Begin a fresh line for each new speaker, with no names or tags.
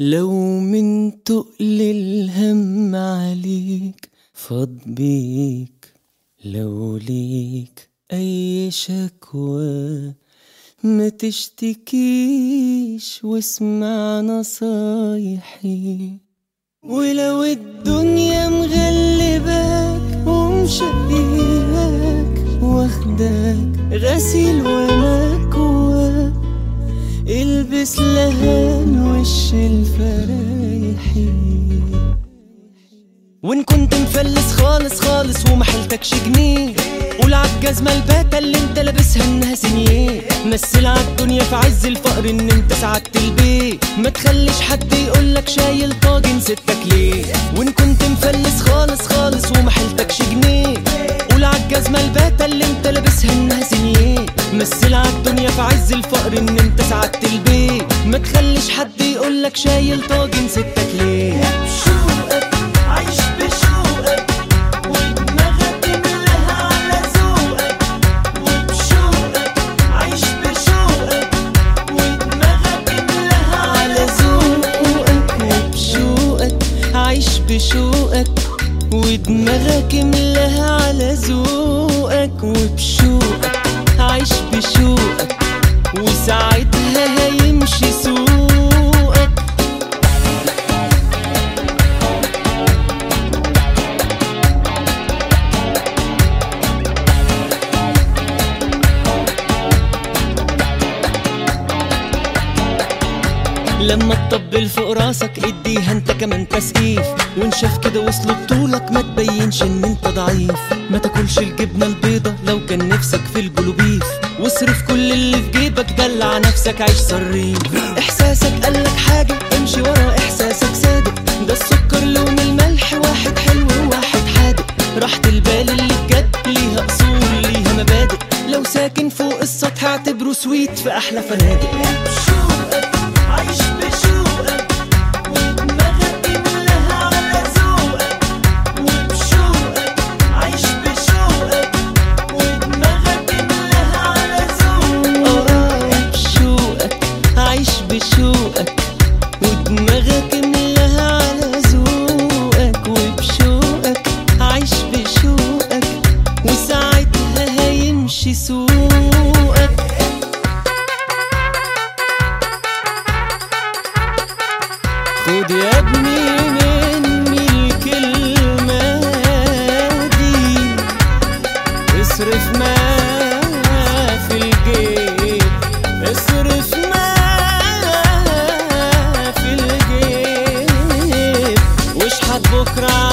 لو من تقل الهم عليك فاض بيك. لو ليك أي شكوى ما تشتكيش واسمع نصايحي. ولو الدنيا مغلباك ومشقياك واخداك غسيل ومكواك البس لهان وش الفرايحي وإن كنت مفلس خالص خالص وما حيلتكش جنيه قول عالجزمة الباتة اللي انت لابسها انها سنيه. مثل عالدنيا في عز الفقر ان انت سعدت البيت. ما تخليش حد يقولك شايل طاجن ستك ليه؟ وإن كنت مفلس خالص خالص وما حيلتكش جنيه. سعدت البيت. ما تخليش حد يقولك شايل طاجن ستك ليه؟ عايش بشوقك ودماغك ملاها على ذوقك. وبشوقك عايش بشوقك ودماغك على ذوقك. وبشوقك عايش بشوقك ودماغك ملاها على ذوقك. وبشوقك لما تطبل فوق راسك اديها انت كمان تسقيف. وان شاف كده وصل بطولك ما تبينش ان انت ضعيف. ما تاكلش الجبنة البيضة لو كان نفسك في البلوبيف. واصرف كل اللي في جيبك دلع نفسك عيش صريف. احساسك قالك حاجة امشي ورا احساسك صادق ده السكر لون الملح واحد حلو وواحد حادق. راحة البال اللي بجد ليها أصول ليها مبادئ. لو ساكن فوق السطح اعتبره سويت في أحلى فنادق. ودماغك ملاها على ذوقك وبشوقك عايش بشوقك وساعتها هيمشي سوقك خد advocrat